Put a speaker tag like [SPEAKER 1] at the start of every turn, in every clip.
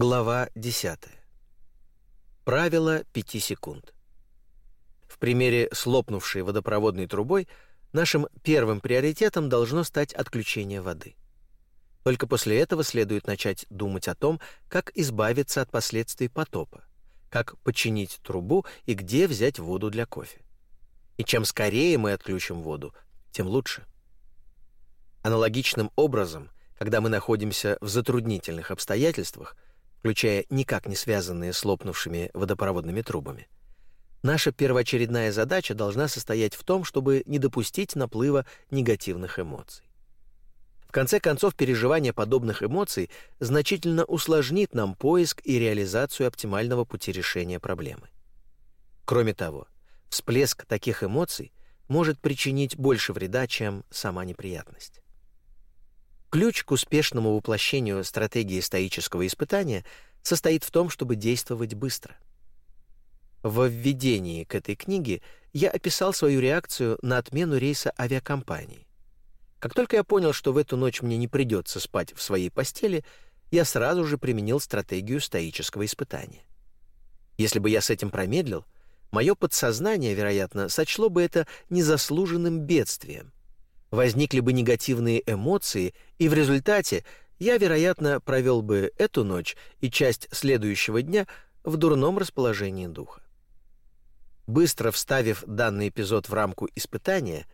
[SPEAKER 1] Глава 10. Правило 5 секунд. В примере с лопнувшей водопроводной трубой нашим первым приоритетом должно стать отключение воды. Только после этого следует начать думать о том, как избавиться от последствий потопа, как починить трубу и где взять воду для кофе. И чем скорее мы отключим воду, тем лучше. Аналогичным образом, когда мы находимся в затруднительных обстоятельствах, включая никак не связанные с лопнувшими водопроводными трубами, наша первоочередная задача должна состоять в том, чтобы не допустить наплыва негативных эмоций. В конце концов, переживание подобных эмоций значительно усложнит нам поиск и реализацию оптимального пути решения проблемы. Кроме того, всплеск таких эмоций может причинить больше вреда, чем сама неприятность. Ключ к успешному воплощению стратегии стоического испытания состоит в том, чтобы действовать быстро. В введении к этой книге я описал свою реакцию на отмену рейса авиакомпании. Как только я понял, что в эту ночь мне не придется спать в своей постели, я сразу же применил стратегию стоического испытания. Если бы я с этим промедлил, мое подсознание, вероятно, сочло бы это незаслуженным бедствием. Возникли бы негативные эмоции, и в результате я, вероятно, провел бы эту ночь и часть следующего дня в дурном расположении духа. Быстро вставив данный эпизод в рамку испытания,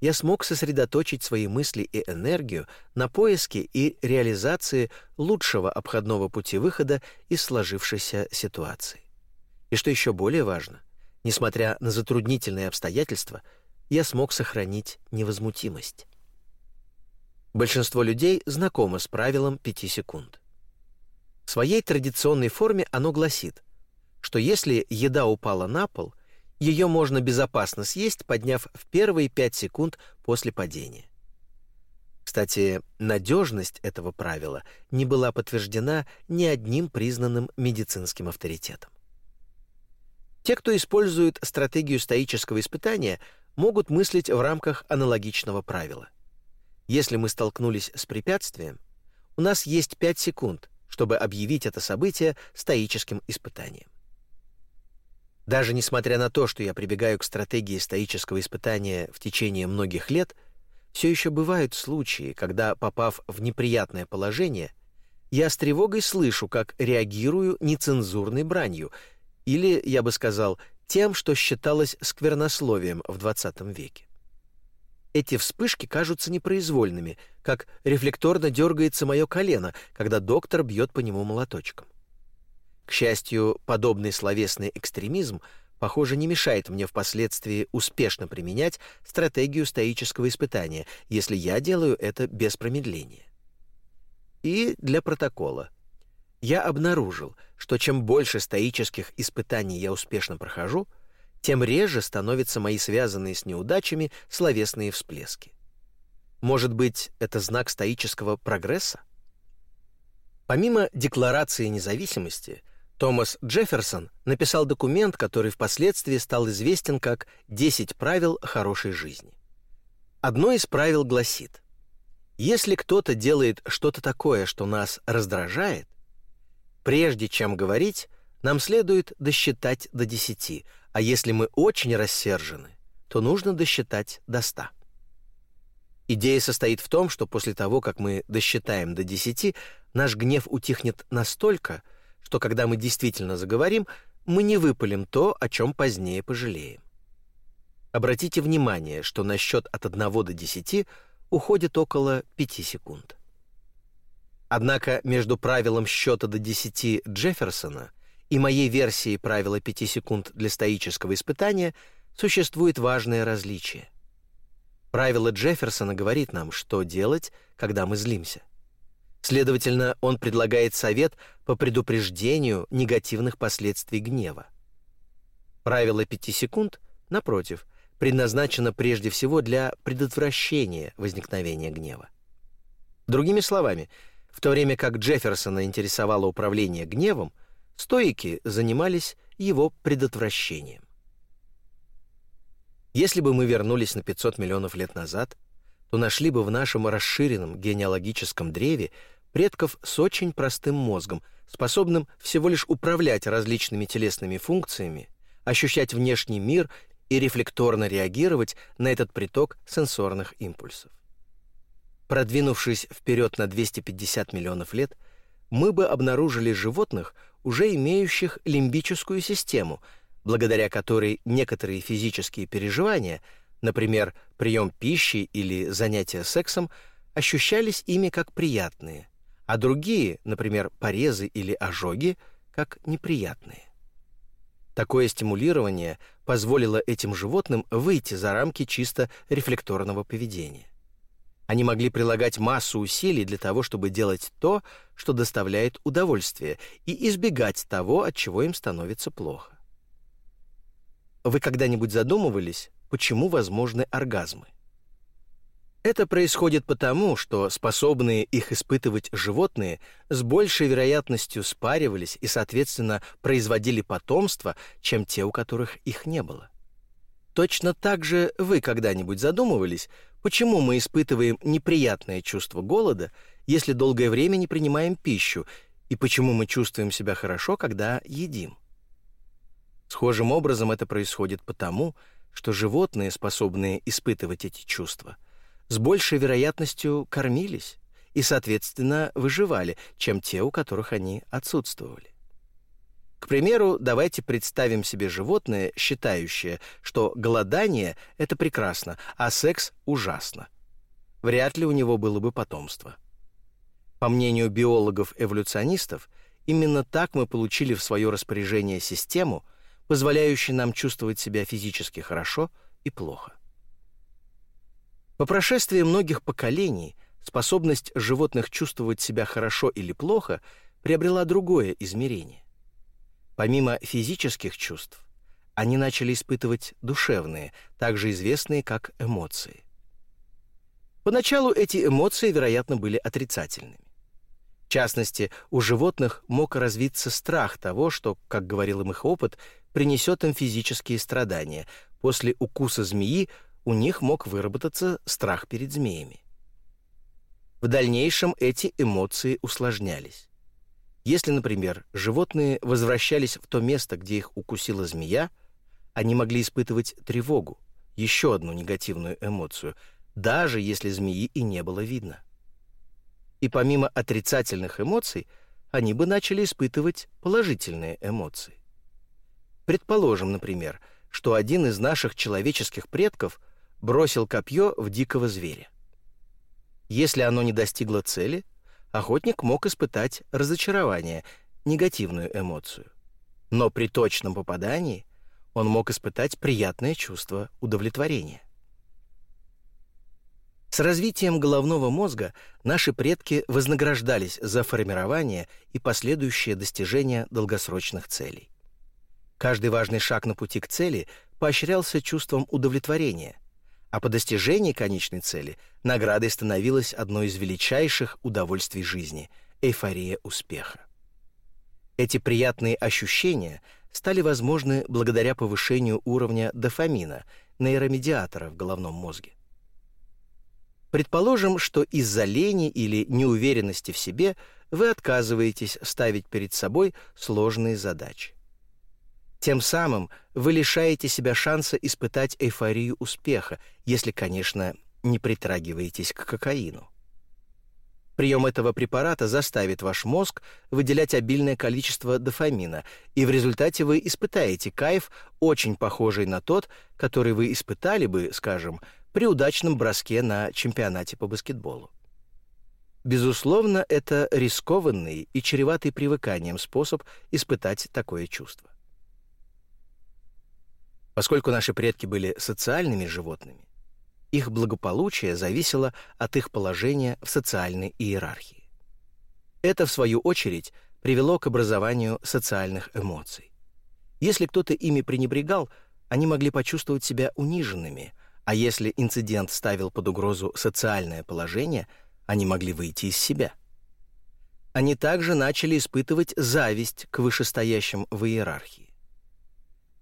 [SPEAKER 1] я смог сосредоточить свои мысли и энергию на поиске и реализации лучшего обходного пути выхода из сложившейся ситуации. И что еще более важно — Несмотря на затруднительные обстоятельства, я смог сохранить невозмутимость. Большинство людей знакомо с правилом 5 секунд. В своей традиционной форме оно гласит, что если еда упала на пол, ее можно безопасно съесть, подняв в первые 5 секунд после падения. Кстати, надежность этого правила не была подтверждена ни одним признанным медицинским авторитетом. Те, кто использует стратегию стоического испытания, могут мыслить в рамках аналогичного правила. Если мы столкнулись с препятствием, у нас есть 5 секунд, чтобы объявить это событие стоическим испытанием. Даже несмотря на то, что я прибегаю к стратегии стоического испытания в течение многих лет, все еще бывают случаи, когда, попав в неприятное положение, я с тревогой слышу, как реагирую нецензурной бранью или, я бы сказал, тем, что считалось сквернословием в XX веке. Эти вспышки кажутся непроизвольными, как рефлекторно дергается мое колено, когда доктор бьет по нему молоточком. К счастью, подобный словесный экстремизм, похоже, не мешает мне впоследствии успешно применять стратегию стоического испытания, если я делаю это без промедления. И для протокола – я обнаружил, что чем больше стоических испытаний я успешно прохожу, тем реже становятся мои связанные с неудачами словесные всплески. Может быть, это знак стоического прогресса? Помимо Декларации независимости, Томас Джефферсон написал документ, который впоследствии стал известен как «10 правил хорошей жизни». Одно из правил гласит, если кто-то делает что-то такое, что нас раздражает, Прежде чем говорить, нам следует досчитать до десяти, а если мы очень рассержены, то нужно досчитать до ста. Идея состоит в том, что после того, как мы досчитаем до десяти, наш гнев утихнет настолько, что когда мы действительно заговорим, мы не выпалим то, о чем позднее пожалеем. Обратите внимание, что на счет от 1 до 10 уходит около 5 секунд. Однако между правилом счета до 10 Джефферсона и моей версией правила 5 секунд для стоического испытания существует важное различие. Правило Джефферсона говорит нам, что делать, когда мы злимся. Следовательно, он предлагает совет по предупреждению негативных последствий гнева. Правило 5 секунд, напротив, предназначено прежде всего для предотвращения возникновения гнева. Другими словами, в то время как Джефферсона интересовало управление гневом, стоики занимались его предотвращением. Если бы мы вернулись на 500 миллионов лет назад, то нашли бы в нашем расширенном генеалогическом древе предков с очень простым мозгом, способным всего лишь управлять различными телесными функциями, ощущать внешний мир и рефлекторно реагировать на этот приток сенсорных импульсов. Продвинувшись вперед на 250 миллионов лет, мы бы обнаружили животных, уже имеющих лимбическую систему, благодаря которой некоторые физические переживания, например, прием пищи или занятия сексом, ощущались ими как приятные, а другие, например, порезы или ожоги, как неприятные. Такое стимулирование позволило этим животным выйти за рамки чисто рефлекторного поведения. Они могли прилагать массу усилий для того, чтобы делать то, что доставляет удовольствие, и избегать того, от чего им становится плохо. Вы когда-нибудь задумывались, почему возможны оргазмы? Это происходит потому, что способные их испытывать животные с большей вероятностью спаривались и, соответственно, производили потомство, чем те, у которых их не было. Точно так же вы когда-нибудь задумывались, почему мы испытываем неприятное чувство голода, если долгое время не принимаем пищу, и почему мы чувствуем себя хорошо, когда едим? Схожим образом это происходит потому, что животные, способные испытывать эти чувства – с большей вероятностью кормились и, соответственно, выживали, чем те, у которых они отсутствовали. К примеру, давайте представим себе животное, считающее, что голодание — это прекрасно, а секс — ужасно. Вряд ли у него было бы потомство. По мнению биологов-эволюционистов, именно так мы получили в свое распоряжение систему, позволяющую нам чувствовать себя физически хорошо и плохо. По прошествии многих поколений способность животных чувствовать себя хорошо или плохо приобрела другое измерение. Помимо физических чувств, они начали испытывать душевные, также известные как эмоции. Поначалу эти эмоции, вероятно, были отрицательными. В частности, у животных мог развиться страх того, что, как говорил им их опыт, принесет им физические страдания. После укуса змеи у них мог выработаться страх перед змеями. В дальнейшем эти эмоции усложнялись. Если, например, животные возвращались в то место, где их укусила змея, они могли испытывать тревогу, еще одну негативную эмоцию, даже если змеи и не было видно. И помимо отрицательных эмоций, они бы начали испытывать положительные эмоции. Предположим, например, что один из наших человеческих предков – бросил копье в дикого зверя. Если оно не достигло цели, охотник мог испытать разочарование, негативную эмоцию. Но при точном попадании он мог испытать приятное чувство удовлетворения. С развитием головного мозга наши предки вознаграждались за формирование и последующее достижение долгосрочных целей. Каждый важный шаг на пути к цели поощрялся чувством удовлетворения, а по достижении конечной цели наградой становилась одной из величайших удовольствий жизни — эйфория успеха. Эти приятные ощущения стали возможны благодаря повышению уровня дофамина, нейромедиатора в головном мозге. Предположим, что из-за лени или неуверенности в себе вы отказываетесь ставить перед собой сложные задачи. Тем самым вы лишаете себя шанса испытать эйфорию успеха, если, конечно, не притрагиваетесь к кокаину. Прием этого препарата заставит ваш мозг выделять обильное количество дофамина, и в результате вы испытаете кайф, очень похожий на тот, который вы испытали бы, скажем, при удачном броске на чемпионате по баскетболу. Безусловно, это рискованный и чреватый привыканием способ испытать такое чувство. Поскольку наши предки были социальными животными, их благополучие зависело от их положения в социальной иерархии. Это, в свою очередь, привело к образованию социальных эмоций. Если кто-то ими пренебрегал, они могли почувствовать себя униженными, а если инцидент ставил под угрозу социальное положение, они могли выйти из себя. Они также начали испытывать зависть к вышестоящим в иерархии.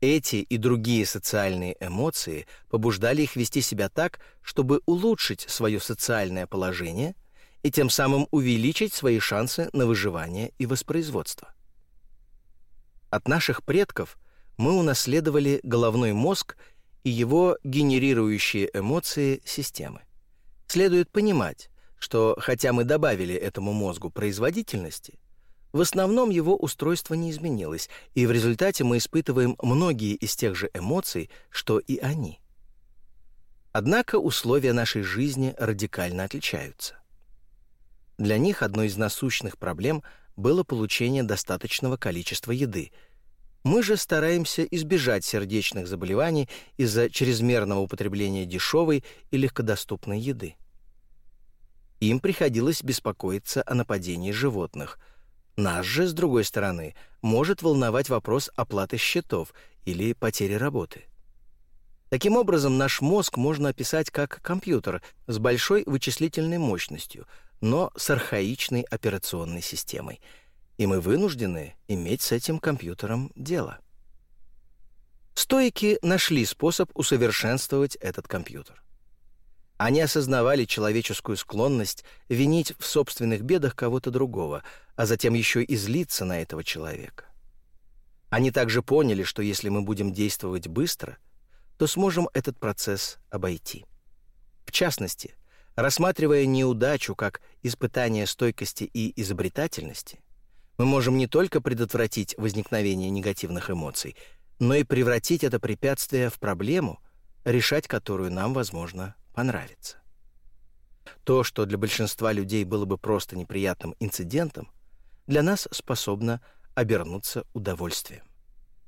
[SPEAKER 1] Эти и другие социальные эмоции побуждали их вести себя так, чтобы улучшить свое социальное положение и тем самым увеличить свои шансы на выживание и воспроизводство. От наших предков мы унаследовали головной мозг и его генерирующие эмоции системы. Следует понимать, что хотя мы добавили этому мозгу производительности, в основном его устройство не изменилось, и в результате мы испытываем многие из тех же эмоций, что и они. Однако условия нашей жизни радикально отличаются. Для них одной из насущных проблем было получение достаточного количества еды. Мы же стараемся избежать сердечных заболеваний из-за чрезмерного употребления дешевой и легкодоступной еды. Им приходилось беспокоиться о нападении животных – нас же, с другой стороны, может волновать вопрос оплаты счетов или потери работы. Таким образом, наш мозг можно описать как компьютер с большой вычислительной мощностью, но с архаичной операционной системой. И мы вынуждены иметь с этим компьютером дело. Стоики нашли способ усовершенствовать этот компьютер. Они осознавали человеческую склонность винить в собственных бедах кого-то другого, а затем еще и злиться на этого человека. Они также поняли, что если мы будем действовать быстро, то сможем этот процесс обойти. В частности, рассматривая неудачу как испытание стойкости и изобретательности, мы можем не только предотвратить возникновение негативных эмоций, но и превратить это препятствие в проблему, решать которую нам, возможно, понравится. То, что для большинства людей было бы просто неприятным инцидентом, для нас способно обернуться удовольствием.